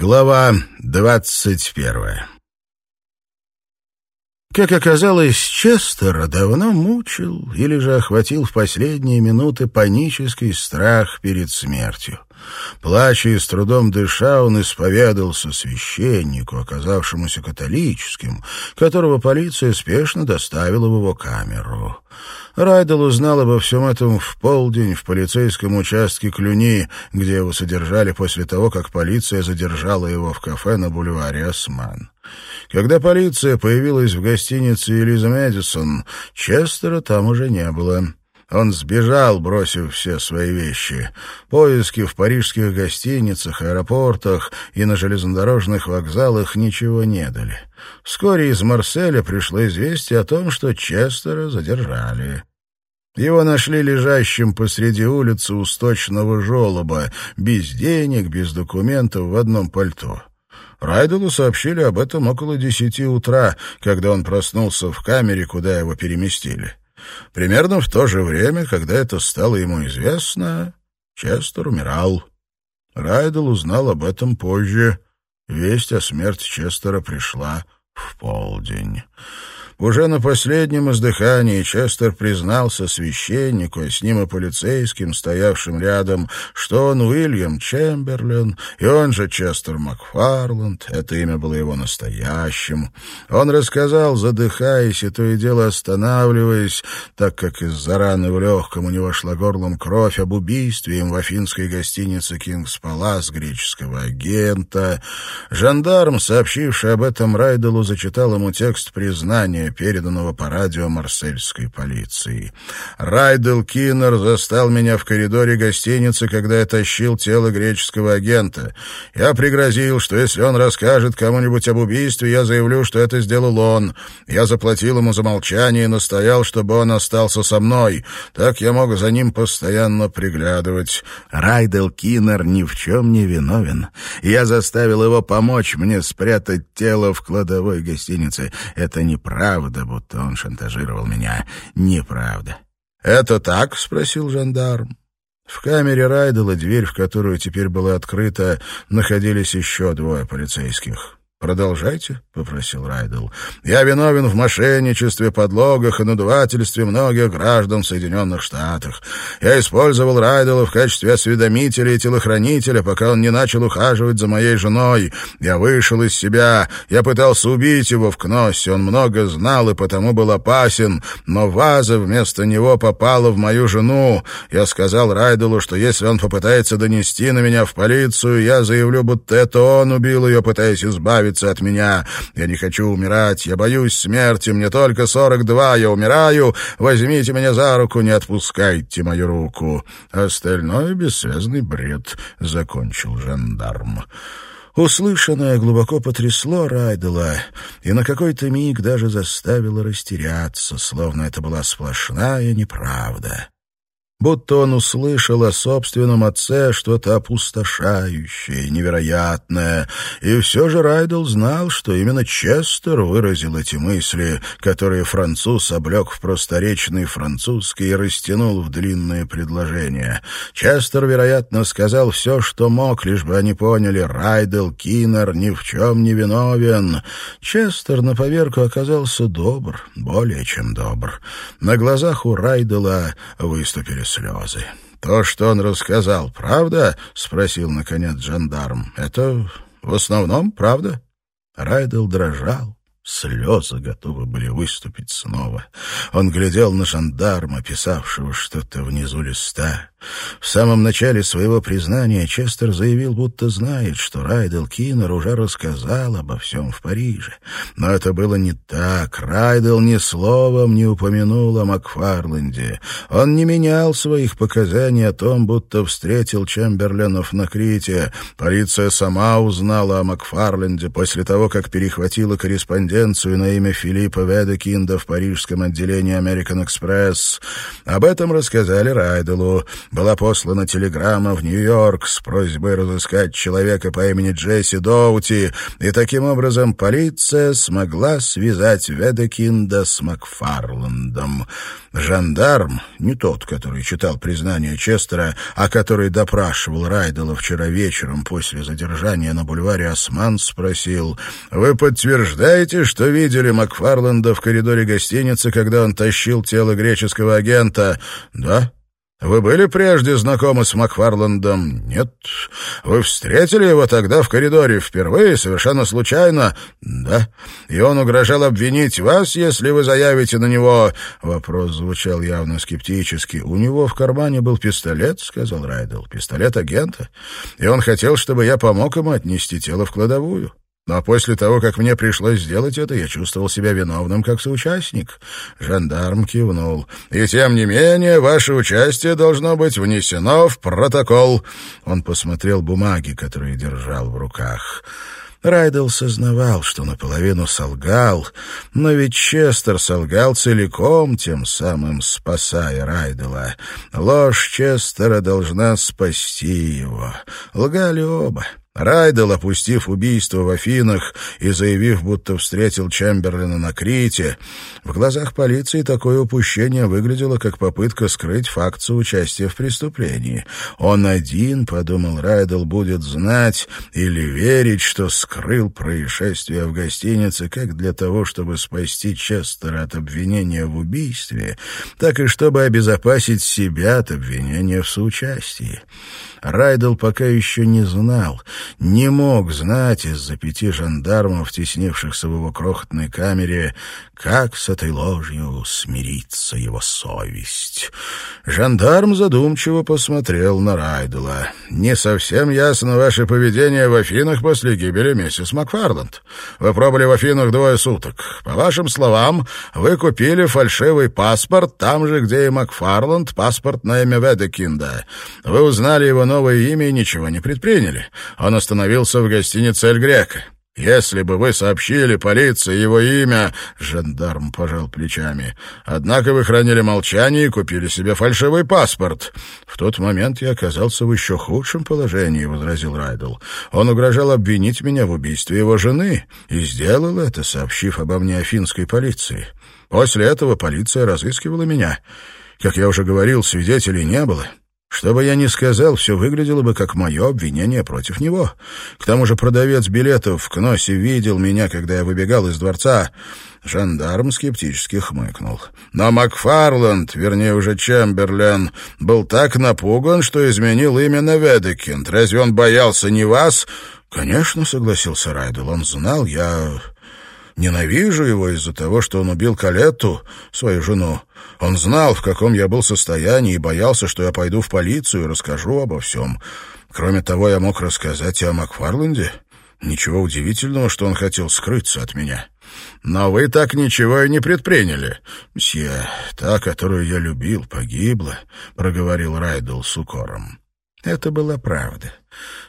Глава двадцать первая Как оказалось, Честера давно мучил или же охватил в последние минуты панический страх перед смертью. Плача и с трудом дыша, он исповедался священнику, оказавшемуся католическим, которого полиция спешно доставила в его камеру. Райдел узнал обо всем этом в полдень в полицейском участке Клюни, где его содержали после того, как полиция задержала его в кафе на бульваре Осман. Когда полиция появилась в гостинице «Элиза Мэдисон», Честера там уже не было. Он сбежал, бросив все свои вещи. Поиски в парижских гостиницах, аэропортах и на железнодорожных вокзалах ничего не дали. Вскоре из Марселя пришло известие о том, что Честера задержали. Его нашли лежащим посреди улицы у сточного желоба, без денег, без документов, в одном пальто. Райделу сообщили об этом около десяти утра, когда он проснулся в камере, куда его переместили. Примерно в то же время, когда это стало ему известно, Честер умирал. Райдел узнал об этом позже. Весть о смерти Честера пришла в полдень. Уже на последнем издыхании Честер признался священнику, а с ним и полицейским, стоявшим рядом, что он Уильям Чемберлен, и он же Честер Макфарланд, это имя было его настоящим. Он рассказал, задыхаясь и то и дело останавливаясь, так как из-за раны в легком у него шла горлом кровь об убийстве им в афинской гостинице «Кингс Палас» греческого агента. Жандарм, сообщивший об этом Райделу, зачитал ему текст признания переданного по радио марсельской полиции. Райдел Киннер застал меня в коридоре гостиницы, когда я тащил тело греческого агента. Я пригрозил, что если он расскажет кому-нибудь об убийстве, я заявлю, что это сделал он. Я заплатил ему за молчание и настоял, чтобы он остался со мной. Так я мог за ним постоянно приглядывать. Райдел Киннер ни в чем не виновен. Я заставил его помочь мне спрятать тело в кладовой гостиницы. Это неправда Неправда, будто он шантажировал меня. Неправда. «Это так?» — спросил жандарм. В камере Райдела, дверь в которую теперь была открыта, находились еще двое полицейских. «Продолжайте», — попросил Райдел. «Я виновен в мошенничестве, подлогах и надувательстве многих граждан в Соединенных Штатах. Я использовал Райдела в качестве осведомителя и телохранителя, пока он не начал ухаживать за моей женой. Я вышел из себя, я пытался убить его в Кноссе, он много знал и потому был опасен, но ваза вместо него попала в мою жену. Я сказал Райделу, что если он попытается донести на меня в полицию, я заявлю, будто это он убил ее, пытаясь избавиться избавиться от меня. Я не хочу умирать, я боюсь смерти, мне только сорок два, я умираю. Возьмите меня за руку, не отпускайте мою руку. Остальное бессвязный бред, — закончил жандарм. Услышанное глубоко потрясло Райдела и на какой-то миг даже заставило растеряться, словно это была сплошная неправда будто он услышал о собственном отце что-то опустошающее, невероятное, и все же Райдел знал, что именно Честер выразил эти мысли, которые француз облег в просторечный французский и растянул в длинные предложения. Честер, вероятно, сказал все, что мог, лишь бы они поняли, Райдел Киннер ни в чем не виновен. Честер на поверку оказался добр, более чем добр. На глазах у Райдела выступили слезы. «То, что он рассказал, правда?» — спросил, наконец, жандарм. «Это в основном правда?» Райдел дрожал. Слезы готовы были выступить снова. Он глядел на жандарма, писавшего что-то внизу листа. В самом начале своего признания Честер заявил, будто знает, что Райдел Киннер уже рассказал обо всем в Париже. Но это было не так. Райдел ни словом не упомянул о Макфарленде. Он не менял своих показаний о том, будто встретил Чемберленов на Крите. Полиция сама узнала о Макфарленде после того, как перехватила корреспондента корреспонденцию на имя Филиппа Ведекинда в парижском отделении American Express. Об этом рассказали Райделу. Была послана телеграмма в Нью-Йорк с просьбой разыскать человека по имени Джесси Доути, и таким образом полиция смогла связать Ведекинда с Макфарландом. Жандарм, не тот, который читал признание Честера, а который допрашивал Райдела вчера вечером после задержания на бульваре Осман, спросил, «Вы подтверждаете, что видели Макфарланда в коридоре гостиницы, когда он тащил тело греческого агента?» «Да», вы были прежде знакомы с Макфарландом? Нет. Вы встретили его тогда в коридоре впервые, совершенно случайно? Да. И он угрожал обвинить вас, если вы заявите на него... Вопрос звучал явно скептически. У него в кармане был пистолет, сказал Райдел. Пистолет агента. И он хотел, чтобы я помог ему отнести тело в кладовую. Но после того, как мне пришлось сделать это, я чувствовал себя виновным как соучастник. Жандарм кивнул. И тем не менее, ваше участие должно быть внесено в протокол. Он посмотрел бумаги, которые держал в руках. Райдел сознавал, что наполовину солгал, но ведь Честер солгал целиком, тем самым спасая Райдела. Ложь Честера должна спасти его. Лгали оба. Райдел, опустив убийство в Афинах и заявив, будто встретил Чемберлина на Крите, в глазах полиции такое упущение выглядело как попытка скрыть факт соучастия в преступлении. Он один, подумал Райдел, будет знать или верить, что скрыл происшествие в гостинице как для того, чтобы спасти Честера от обвинения в убийстве, так и чтобы обезопасить себя от обвинения в соучастии. Райдел пока еще не знал, не мог знать из-за пяти жандармов, теснившихся в его крохотной камере, как с этой ложью смирится его совесть. Жандарм задумчиво посмотрел на Райдела. «Не совсем ясно ваше поведение в Афинах после гибели миссис Макфарланд. Вы пробыли в Афинах двое суток. По вашим словам, вы купили фальшивый паспорт там же, где и Макфарланд, паспорт на имя Ведекинда. Вы узнали его новое имя и ничего не предприняли. Он остановился в гостинице «Эль Грека». Если бы вы сообщили полиции его имя, жандарм пожал плечами. Однако вы хранили молчание и купили себе фальшивый паспорт. В тот момент я оказался в еще худшем положении, возразил Райдл. Он угрожал обвинить меня в убийстве его жены и сделал это, сообщив обо мне афинской полиции. После этого полиция разыскивала меня. Как я уже говорил, свидетелей не было. Что бы я ни сказал, все выглядело бы как мое обвинение против него. К тому же продавец билетов в Кносе видел меня, когда я выбегал из дворца. Жандарм скептически хмыкнул. Но Макфарланд, вернее уже Чемберлен, был так напуган, что изменил именно Ведекинд. Разве он боялся не вас? Конечно, согласился Райдел. Он знал, я ненавижу его из-за того, что он убил Калетту, свою жену. Он знал, в каком я был состоянии, и боялся, что я пойду в полицию и расскажу обо всем. Кроме того, я мог рассказать и о Макфарланде. Ничего удивительного, что он хотел скрыться от меня. Но вы так ничего и не предприняли. Мсье, та, которую я любил, погибла, — проговорил Райдл с укором. Это была правда,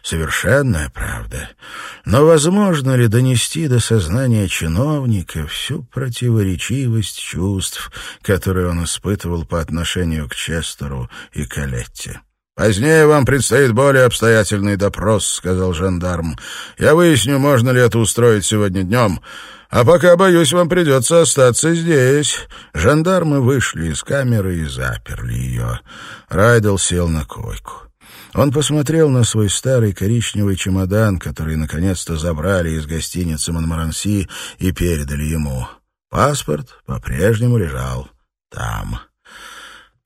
совершенная правда. Но возможно ли донести до сознания чиновника всю противоречивость чувств, которые он испытывал по отношению к Честеру и Калетте? «Позднее вам предстоит более обстоятельный допрос», — сказал жандарм. «Я выясню, можно ли это устроить сегодня днем. А пока, боюсь, вам придется остаться здесь». Жандармы вышли из камеры и заперли ее. Райдел сел на койку. Он посмотрел на свой старый коричневый чемодан, который наконец-то забрали из гостиницы Монмаранси и передали ему. Паспорт по-прежнему лежал там.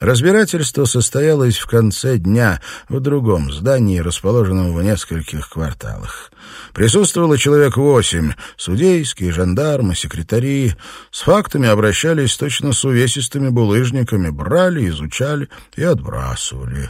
Разбирательство состоялось в конце дня в другом здании, расположенном в нескольких кварталах. Присутствовало человек восемь — судейские, жандармы, секретари. С фактами обращались точно с увесистыми булыжниками, брали, изучали и отбрасывали.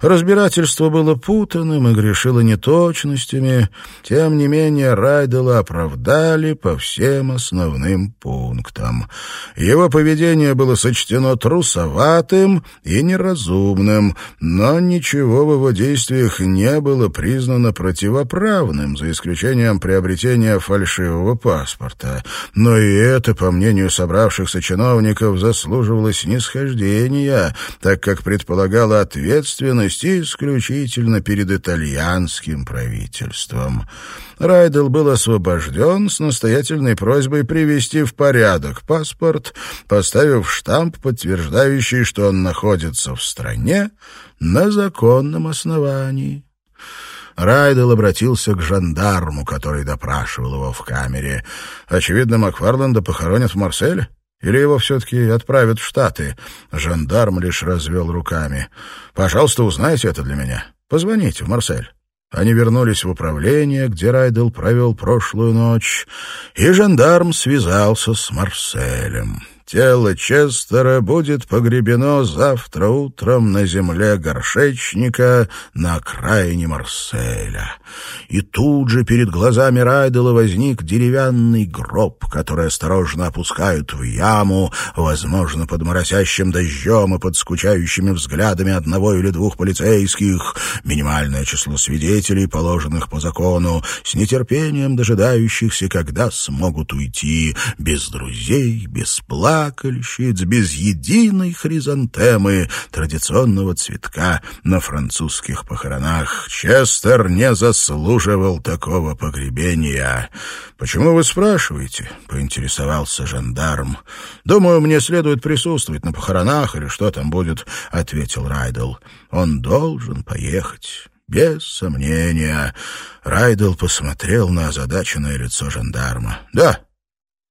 Разбирательство было путанным и грешило неточностями. Тем не менее, Райдела оправдали по всем основным пунктам. Его поведение было сочтено трусоватым и неразумным, но ничего в его действиях не было признано противоправным, за исключением приобретения фальшивого паспорта. Но и это, по мнению собравшихся чиновников, заслуживало снисхождения, так как предполагало ответственность исключительно перед итальянским правительством. Райдел был освобожден с настоятельной просьбой привести в порядок паспорт, поставив штамп, подтверждающий, что он находится в стране на законном основании. Райдел обратился к жандарму, который допрашивал его в камере. Очевидно, Макфарланда похоронят в Марселе? Или его все-таки отправят в Штаты? Жандарм лишь развел руками. «Пожалуйста, узнайте это для меня. Позвоните в Марсель». Они вернулись в управление, где Райдел провел прошлую ночь, и жандарм связался с Марселем. Тело Честера будет погребено завтра утром на земле горшечника на окраине Марселя. И тут же перед глазами Райдела возник деревянный гроб, который осторожно опускают в яму, возможно, под моросящим дождем и под скучающими взглядами одного или двух полицейских, минимальное число свидетелей, положенных по закону, с нетерпением дожидающихся, когда смогут уйти без друзей, без плана, плакальщиц, без единой хризантемы, традиционного цветка на французских похоронах. Честер не заслуживал такого погребения. «Почему вы спрашиваете?» — поинтересовался жандарм. «Думаю, мне следует присутствовать на похоронах или что там будет», — ответил Райдл. «Он должен поехать». Без сомнения. Райдл посмотрел на озадаченное лицо жандарма. «Да,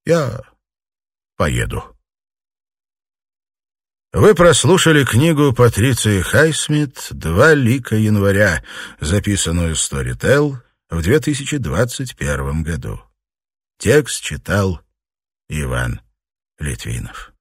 я поеду». Вы прослушали книгу Патриции Хайсмит «Два лика января», записанную Storytel в 2021 году. Текст читал Иван Литвинов.